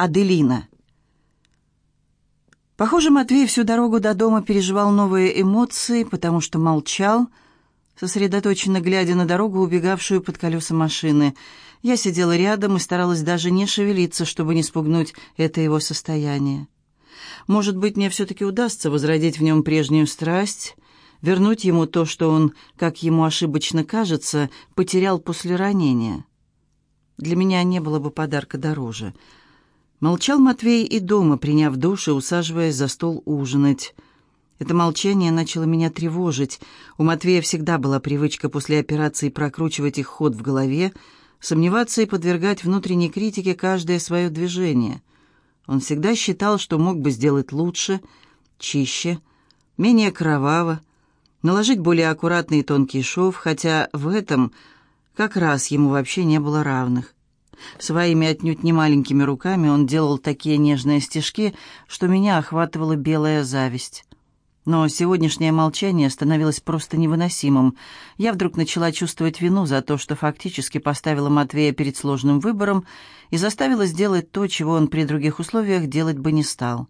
Аделина. Похоже, Матвей всю дорогу до дома переживал новые эмоции, потому что молчал, сосредоточенно глядя на дорогу, убегавшую под колеса машины. Я сидела рядом и старалась даже не шевелиться, чтобы не спугнуть это его состояние. Может быть, мне все-таки удастся возродить в нем прежнюю страсть, вернуть ему то, что он, как ему ошибочно кажется, потерял после ранения. Для меня не было бы подарка дороже — Молчал Матвей и дома, приняв душ и усаживаясь за стол ужинать. Это молчание начало меня тревожить. У Матвея всегда была привычка после операции прокручивать их ход в голове, сомневаться и подвергать внутренней критике каждое свое движение. Он всегда считал, что мог бы сделать лучше, чище, менее кроваво, наложить более аккуратный и тонкий шов, хотя в этом как раз ему вообще не было равных. Своими отнюдь не маленькими руками он делал такие нежные стежки, что меня охватывала белая зависть. Но сегодняшнее молчание становилось просто невыносимым. Я вдруг начала чувствовать вину за то, что фактически поставила Матвея перед сложным выбором и заставила сделать то, чего он при других условиях делать бы не стал.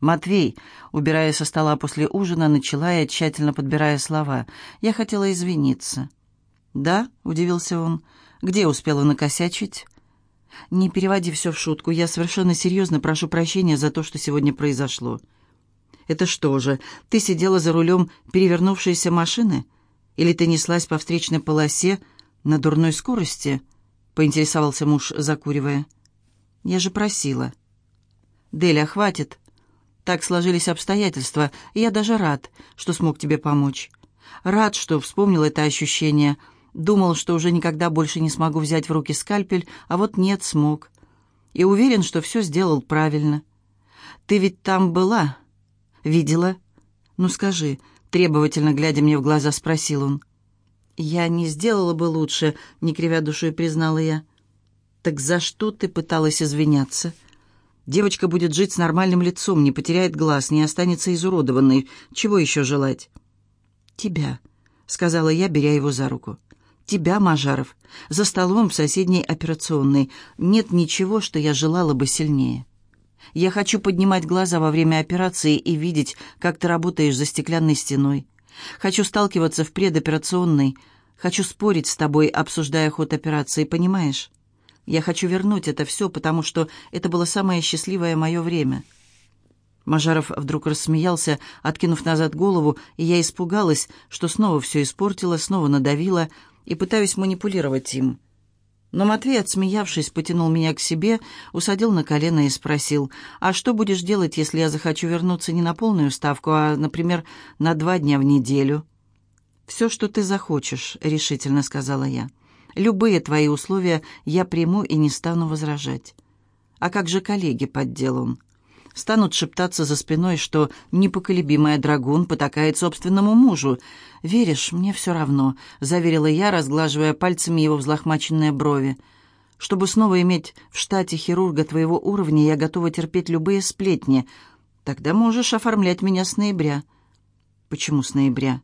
«Матвей», убирая со стола после ужина, начала я, тщательно подбирая слова. «Я хотела извиниться». «Да?» — удивился он. «Где успела накосячить?» «Не переводи все в шутку. Я совершенно серьезно прошу прощения за то, что сегодня произошло». «Это что же, ты сидела за рулем перевернувшейся машины? Или ты неслась по встречной полосе на дурной скорости?» — поинтересовался муж, закуривая. «Я же просила». «Деля, хватит. Так сложились обстоятельства, и я даже рад, что смог тебе помочь. Рад, что вспомнил это ощущение» Думал, что уже никогда больше не смогу взять в руки скальпель, а вот нет, смог. И уверен, что все сделал правильно. Ты ведь там была? Видела? Ну скажи, требовательно глядя мне в глаза, спросил он. Я не сделала бы лучше, не кривя душой признала я. Так за что ты пыталась извиняться? Девочка будет жить с нормальным лицом, не потеряет глаз, не останется изуродованной. Чего еще желать? Тебя, сказала я, беря его за руку тебя, Мажаров, за столом в соседней операционной. Нет ничего, что я желала бы сильнее. Я хочу поднимать глаза во время операции и видеть, как ты работаешь за стеклянной стеной. Хочу сталкиваться в предоперационной. Хочу спорить с тобой, обсуждая ход операции, понимаешь? Я хочу вернуть это все, потому что это было самое счастливое мое время». Мажаров вдруг рассмеялся, откинув назад голову, и я испугалась, что снова все испортила, снова надавила, и пытаюсь манипулировать им. Но Матвей, отсмеявшись, потянул меня к себе, усадил на колено и спросил, «А что будешь делать, если я захочу вернуться не на полную ставку, а, например, на два дня в неделю?» «Все, что ты захочешь», — решительно сказала я. «Любые твои условия я приму и не стану возражать». «А как же коллеги?» — поддел он станут шептаться за спиной, что непоколебимая драгун потакает собственному мужу. «Веришь, мне все равно», — заверила я, разглаживая пальцами его взлохмаченные брови. «Чтобы снова иметь в штате хирурга твоего уровня, я готова терпеть любые сплетни. Тогда можешь оформлять меня с ноября». «Почему с ноября?»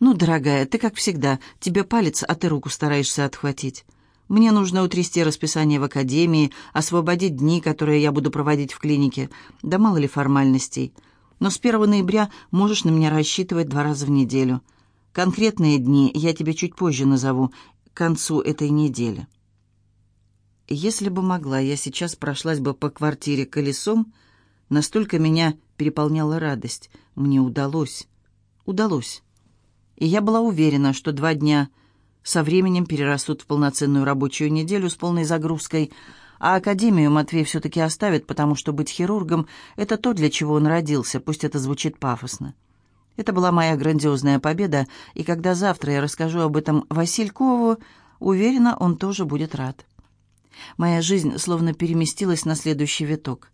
«Ну, дорогая, ты, как всегда, тебе палец, а ты руку стараешься отхватить». Мне нужно утрясти расписание в академии, освободить дни, которые я буду проводить в клинике. Да мало ли формальностей. Но с 1 ноября можешь на меня рассчитывать два раза в неделю. Конкретные дни я тебе чуть позже назову, к концу этой недели. Если бы могла, я сейчас прошлась бы по квартире колесом, настолько меня переполняла радость. Мне удалось. Удалось. И я была уверена, что два дня со временем перерастут в полноценную рабочую неделю с полной загрузкой, а академию Матвей все-таки оставит, потому что быть хирургом — это то, для чего он родился, пусть это звучит пафосно. Это была моя грандиозная победа, и когда завтра я расскажу об этом Василькову, уверена, он тоже будет рад. Моя жизнь словно переместилась на следующий виток.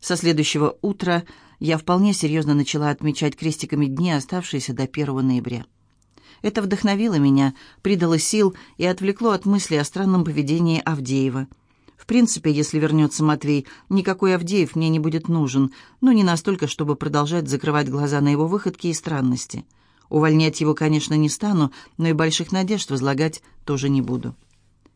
Со следующего утра я вполне серьезно начала отмечать крестиками дни, оставшиеся до 1 ноября. Это вдохновило меня, придало сил и отвлекло от мысли о странном поведении Авдеева. В принципе, если вернется Матвей, никакой Авдеев мне не будет нужен, но не настолько, чтобы продолжать закрывать глаза на его выходки и странности. Увольнять его, конечно, не стану, но и больших надежд возлагать тоже не буду.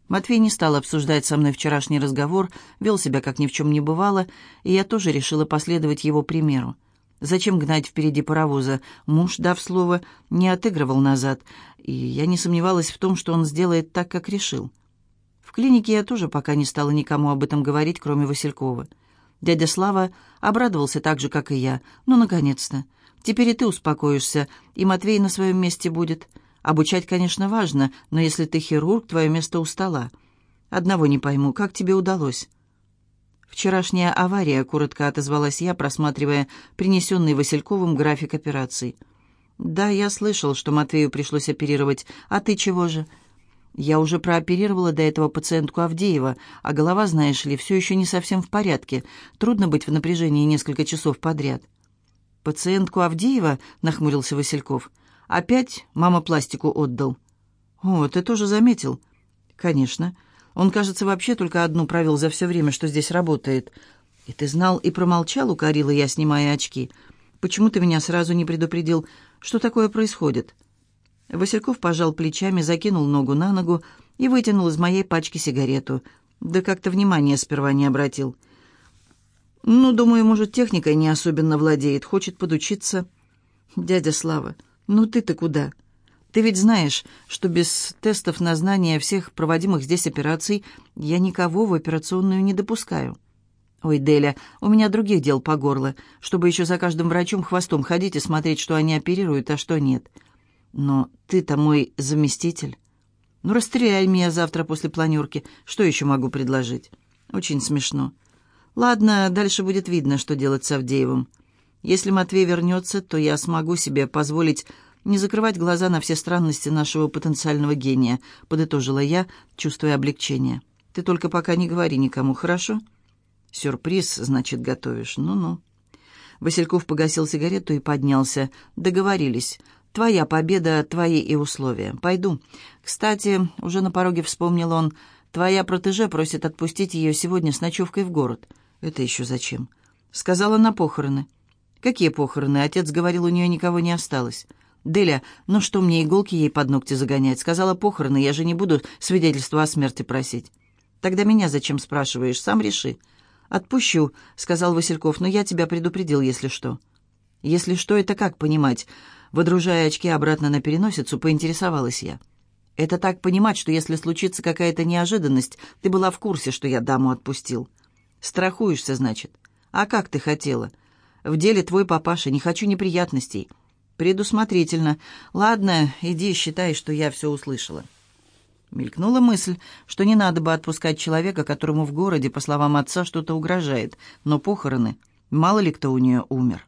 Матвей не стал обсуждать со мной вчерашний разговор, вел себя как ни в чем не бывало, и я тоже решила последовать его примеру. Зачем гнать впереди паровоза? Муж, дав слово, не отыгрывал назад, и я не сомневалась в том, что он сделает так, как решил. В клинике я тоже пока не стала никому об этом говорить, кроме Василькова. Дядя Слава обрадовался так же, как и я. «Ну, наконец-то! Теперь и ты успокоишься, и Матвей на своем месте будет. Обучать, конечно, важно, но если ты хирург, твое место у стола. Одного не пойму, как тебе удалось?» «Вчерашняя авария», — коротко отозвалась я, просматривая принесенный Васильковым график операций. «Да, я слышал, что Матвею пришлось оперировать. А ты чего же?» «Я уже прооперировала до этого пациентку Авдеева, а голова, знаешь ли, все еще не совсем в порядке. Трудно быть в напряжении несколько часов подряд». «Пациентку Авдеева?» — нахмурился Васильков. «Опять мама пластику отдал». «О, ты тоже заметил?» «Конечно. Он, кажется, вообще только одну провел за все время, что здесь работает». «И ты знал и промолчал?» — укорила я, снимая очки. «Почему ты меня сразу не предупредил? Что такое происходит?» Васильков пожал плечами, закинул ногу на ногу и вытянул из моей пачки сигарету. Да как-то внимания сперва не обратил. «Ну, думаю, может, техникой не особенно владеет, хочет подучиться». «Дядя Слава, ну ты-то куда? Ты ведь знаешь, что без тестов на знание всех проводимых здесь операций я никого в операционную не допускаю». «Ой, Деля, у меня других дел по горло, чтобы еще за каждым врачом хвостом ходить и смотреть, что они оперируют, а что нет. Но ты-то мой заместитель. Ну, расстреляй меня завтра после планерки. Что еще могу предложить?» «Очень смешно». Ладно, дальше будет видно, что делать с Авдеевым. Если Матвей вернется, то я смогу себе позволить не закрывать глаза на все странности нашего потенциального гения», — подытожила я, чувствуя облегчение. «Ты только пока не говори никому, хорошо?» «Сюрприз, значит, готовишь. Ну-ну». Васильков погасил сигарету и поднялся. «Договорились. Твоя победа, твои и условия. Пойду. Кстати, уже на пороге вспомнил он, твоя протеже просит отпустить ее сегодня с ночевкой в город. «Это еще зачем?» «Сказала на похороны». «Какие похороны?» Отец говорил, у нее никого не осталось. «Деля, ну что мне иголки ей под ногти загонять?» Сказала похороны, я же не буду свидетельства о смерти просить. «Тогда меня зачем спрашиваешь? Сам реши». «Отпущу», — сказал Васильков, — «но я тебя предупредил, если что». «Если что, это как понимать?» Водружая очки обратно на переносицу, поинтересовалась я. «Это так понимать, что если случится какая-то неожиданность, ты была в курсе, что я даму отпустил». Страхуешься, значит? А как ты хотела? В деле твой папаша, не хочу неприятностей. Предусмотрительно. Ладно, иди, считай, что я все услышала. Мелькнула мысль, что не надо бы отпускать человека, которому в городе, по словам отца, что-то угрожает. Но похороны, мало ли кто у нее умер.